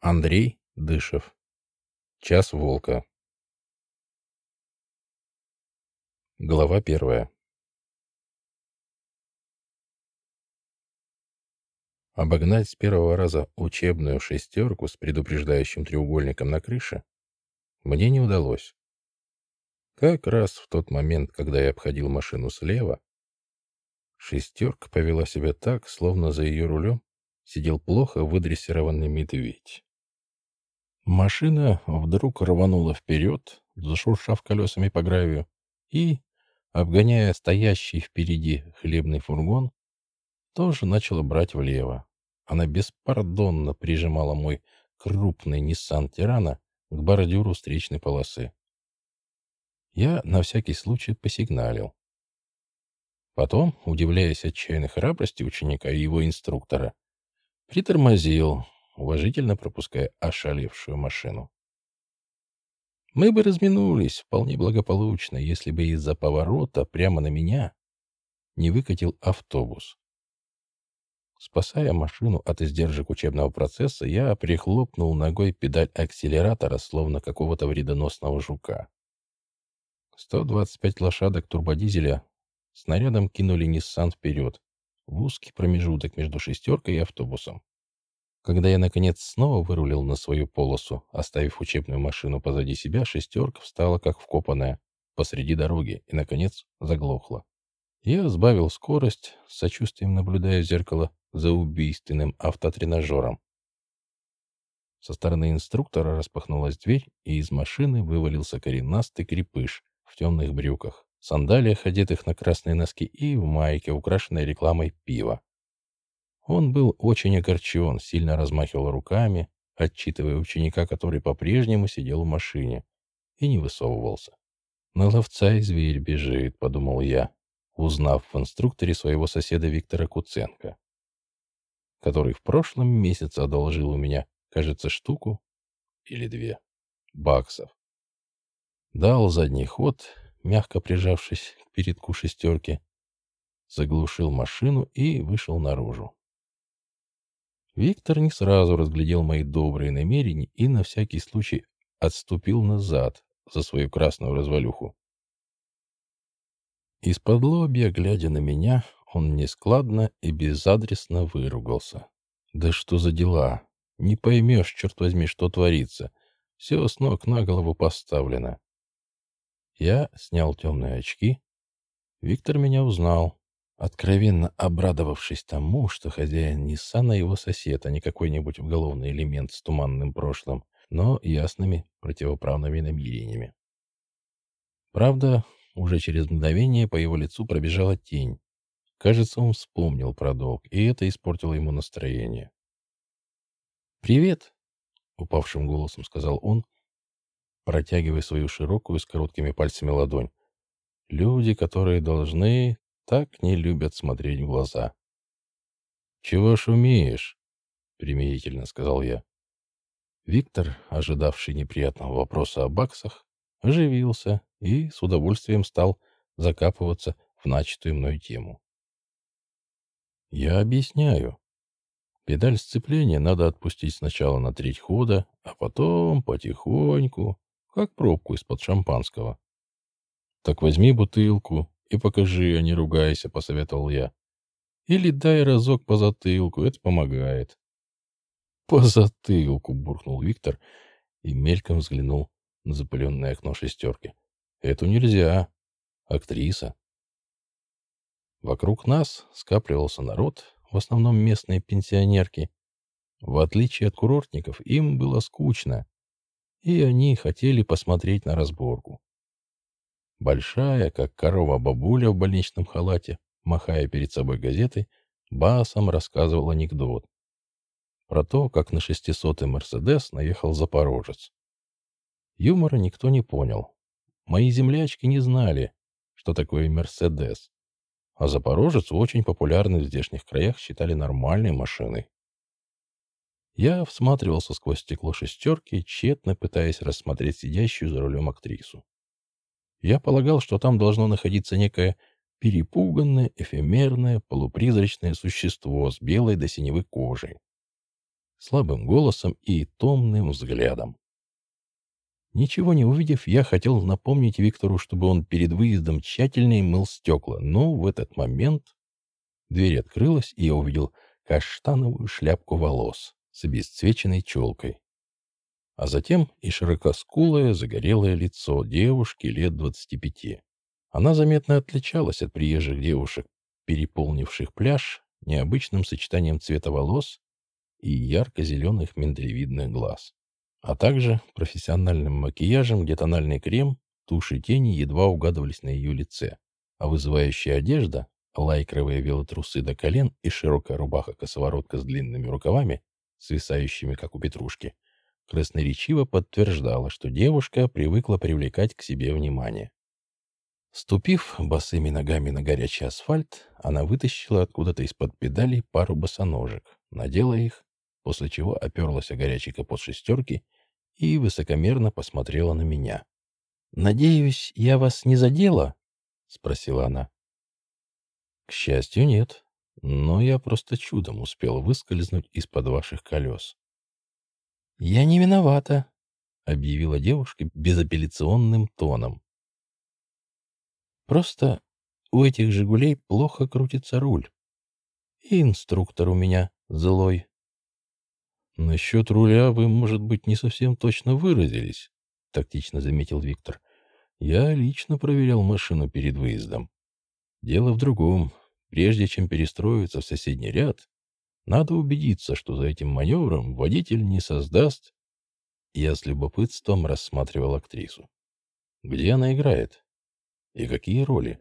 Андрей Дышев. Час волка. Глава первая. Обогнать с первого раза учебную шестерку с предупреждающим треугольником на крыше мне не удалось. Как раз в тот момент, когда я обходил машину слева, шестерка повела себя так, словно за ее рулем сидел плохо выдрессированный медведь. Машина вдруг рванула вперед, зашуршав колесами по гравию, и, обгоняя стоящий впереди хлебный фургон, тоже начала брать влево. Она беспардонно прижимала мой крупный Nissan Тирана к бордюру встречной полосы. Я на всякий случай посигналил. Потом, удивляясь отчаянной храбрости ученика и его инструктора, притормозил, уважительно пропуская ошалевшую машину. Мы бы разминулись вполне благополучно, если бы из-за поворота прямо на меня не выкатил автобус. Спасая машину от издержек учебного процесса, я прихлопнул ногой педаль акселератора, словно какого-то вредоносного жука. 125 лошадок турбодизеля снарядом кинули Ниссан вперед, в узкий промежуток между шестеркой и автобусом. Когда я, наконец, снова вырулил на свою полосу, оставив учебную машину позади себя, шестерка встала как вкопанная посреди дороги и, наконец, заглохла. Я сбавил скорость, с сочувствием наблюдая в зеркало за убийственным автотренажером. Со стороны инструктора распахнулась дверь, и из машины вывалился коренастый крепыш в темных брюках, сандалиях, одетых на красные носки, и в майке, украшенной рекламой пива. Он был очень огорчен, сильно размахивал руками, отчитывая ученика, который по-прежнему сидел в машине и не высовывался. «На ловца и зверь бежит», — подумал я, узнав в инструкторе своего соседа Виктора Куценко, который в прошлом месяце одолжил у меня, кажется, штуку или две баксов. Дал задний ход, мягко прижавшись к передку шестерки, заглушил машину и вышел наружу. Виктор не сразу разглядел мои добрые намерения и на всякий случай отступил назад за свою красную развалюху. Из-под лобья, глядя на меня, он нескладно и безадресно выругался. «Да что за дела? Не поймешь, черт возьми, что творится. Все с ног на голову поставлено». Я снял темные очки. Виктор меня узнал откровенно обрадовавшись тому, что хозяин Ниссана его сосед, а не какой-нибудь уголовный элемент с туманным прошлым, но ясными противоправными намерениями. Правда, уже через мгновение по его лицу пробежала тень. Кажется, он вспомнил про долг, и это испортило ему настроение. «Привет!» — упавшим голосом сказал он, протягивая свою широкую с короткими пальцами ладонь. «Люди, которые должны так не любят смотреть в глаза. «Чего шумеешь?» — примирительно сказал я. Виктор, ожидавший неприятного вопроса о баксах, оживился и с удовольствием стал закапываться в начатую мной тему. «Я объясняю. Педаль сцепления надо отпустить сначала на треть хода, а потом потихоньку, как пробку из-под шампанского. Так возьми бутылку, и покажи, а не ругайся», — посоветовал я. «Или дай разок по затылку, это помогает». «По затылку», — буркнул Виктор и мельком взглянул на запыленное окно шестерки. «Эту нельзя. Актриса». Вокруг нас скапливался народ, в основном местные пенсионерки. В отличие от курортников, им было скучно, и они хотели посмотреть на разборку. Большая, как корова бабуля в больничном халате, махая перед собой газетой, басом рассказывал анекдот про то, как на шестисотый «Мерседес» наехал запорожец. Юмора никто не понял. Мои землячки не знали, что такое «Мерседес», а запорожец очень популярный в здешних краях считали нормальной машиной. Я всматривался сквозь стекло шестерки, тщетно пытаясь рассмотреть сидящую за рулем актрису. Я полагал, что там должно находиться некое перепуганное, эфемерное, полупризрачное существо с белой до синевой кожей. слабым голосом и томным взглядом. Ничего не увидев, я хотел напомнить Виктору, чтобы он перед выездом тщательнее мыл стекла, но в этот момент дверь открылась, и я увидел каштановую шляпку волос с обесцвеченной челкой. А затем и широкоскулое загорелое лицо девушки лет двадцати пяти. Она заметно отличалась от приезжих девушек, переполнивших пляж необычным сочетанием цвета волос и ярко-зеленых миндалевидных глаз, а также профессиональным макияжем, где тональный крем, тушь и тени едва угадывались на ее лице, а вызывающая одежда, лайкровые велотрусы до колен и широкая рубаха-косоворотка с длинными рукавами, свисающими, как у петрушки, красноречиво подтверждала, что девушка привыкла привлекать к себе внимание. Ступив босыми ногами на горячий асфальт, она вытащила откуда-то из-под педалей пару босоножек, надела их, после чего оперлась о горячий капот шестерки и высокомерно посмотрела на меня. «Надеюсь, я вас не задела?» — спросила она. «К счастью, нет, но я просто чудом успел выскользнуть из-под ваших колес». «Я не виновата», — объявила девушка безапелляционным тоном. Просто у этих «Жигулей» плохо крутится руль. И инструктор у меня злой. «Насчет руля вы, может быть, не совсем точно выразились», — тактично заметил Виктор. «Я лично проверял машину перед выездом. Дело в другом. Прежде чем перестроиться в соседний ряд, надо убедиться, что за этим маневром водитель не создаст...» Я с любопытством рассматривал актрису. «Где она играет?» И какие роли?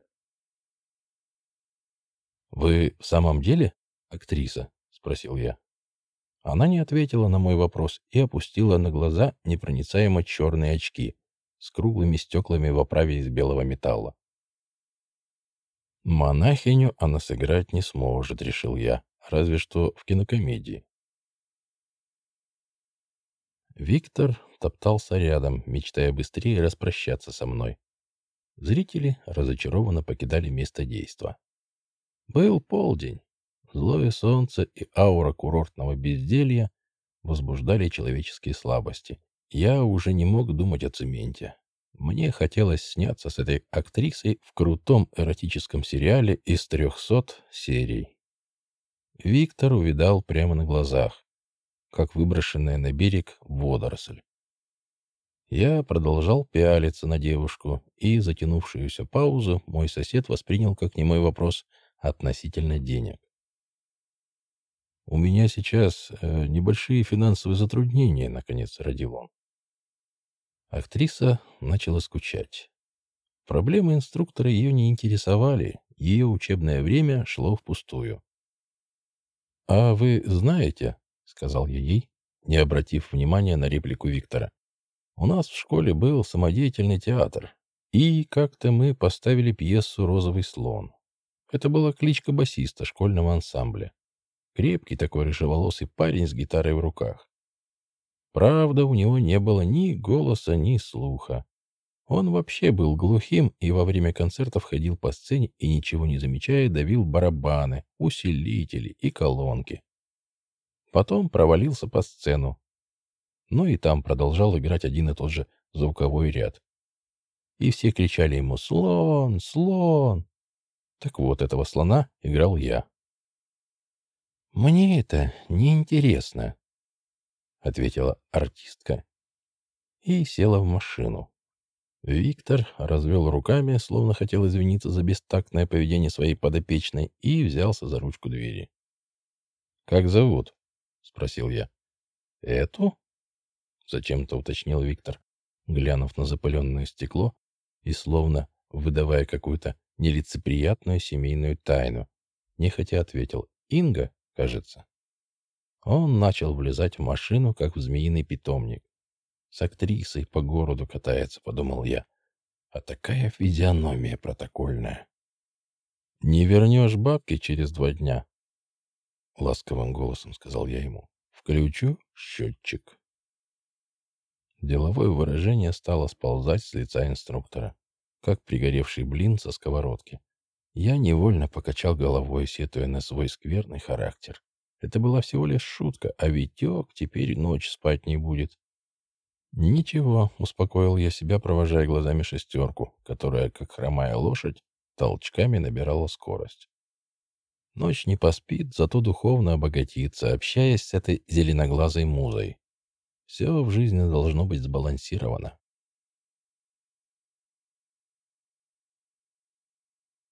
«Вы в самом деле актриса?» — спросил я. Она не ответила на мой вопрос и опустила на глаза непроницаемо черные очки с круглыми стеклами в оправе из белого металла. «Монахиню она сыграть не сможет», — решил я, разве что в кинокомедии. Виктор топтался рядом, мечтая быстрее распрощаться со мной. Зрители разочарованно покидали место действа. Был полдень. Злое солнце и аура курортного безделья возбуждали человеческие слабости. Я уже не мог думать о цементе. Мне хотелось сняться с этой актрисой в крутом эротическом сериале из трехсот серий. Виктор увидал прямо на глазах, как выброшенная на берег водоросль. Я продолжал пялиться на девушку, и затянувшуюся паузу мой сосед воспринял как немой вопрос относительно денег. «У меня сейчас э, небольшие финансовые затруднения», — наконец родил он. Актриса начала скучать. Проблемы инструктора ее не интересовали, ее учебное время шло впустую. «А вы знаете», — сказал я ей, не обратив внимания на реплику Виктора, у нас в школе был самодеятельный театр, и как-то мы поставили пьесу «Розовый слон». Это была кличка басиста школьного ансамбля. Крепкий такой рыжеволосый парень с гитарой в руках. Правда, у него не было ни голоса, ни слуха. Он вообще был глухим и во время концертов ходил по сцене и, ничего не замечая, давил барабаны, усилители и колонки. Потом провалился по сцену, но и там продолжал играть один и тот же звуковой ряд. И все кричали ему «Слон! Слон!». Так вот, этого слона играл я. «Мне это неинтересно», — ответила артистка и села в машину. Виктор развел руками, словно хотел извиниться за бестактное поведение своей подопечной, и взялся за ручку двери. «Как зовут?» — спросил я. «Эту?» — зачем-то уточнил Виктор, глянув на запыленное стекло и словно выдавая какую-то нелицеприятную семейную тайну. Нехотя ответил «Инга, кажется». Он начал влезать в машину, как в змеиный питомник. «С актрисой по городу катается», — подумал я. «А такая физиономия протокольная». «Не вернешь бабки через два дня», — ласковым голосом сказал я ему. «Включу счетчик». Деловое выражение стало сползать с лица инструктора, как пригоревший блин со сковородки. Я невольно покачал головой, сетуя на свой скверный характер. Это была всего лишь шутка, а Витек теперь ночь спать не будет. «Ничего», — успокоил я себя, провожая глазами шестерку, которая, как хромая лошадь, толчками набирала скорость. Ночь не поспит, зато духовно обогатится, общаясь с этой зеленоглазой музой. Все в жизни должно быть сбалансировано.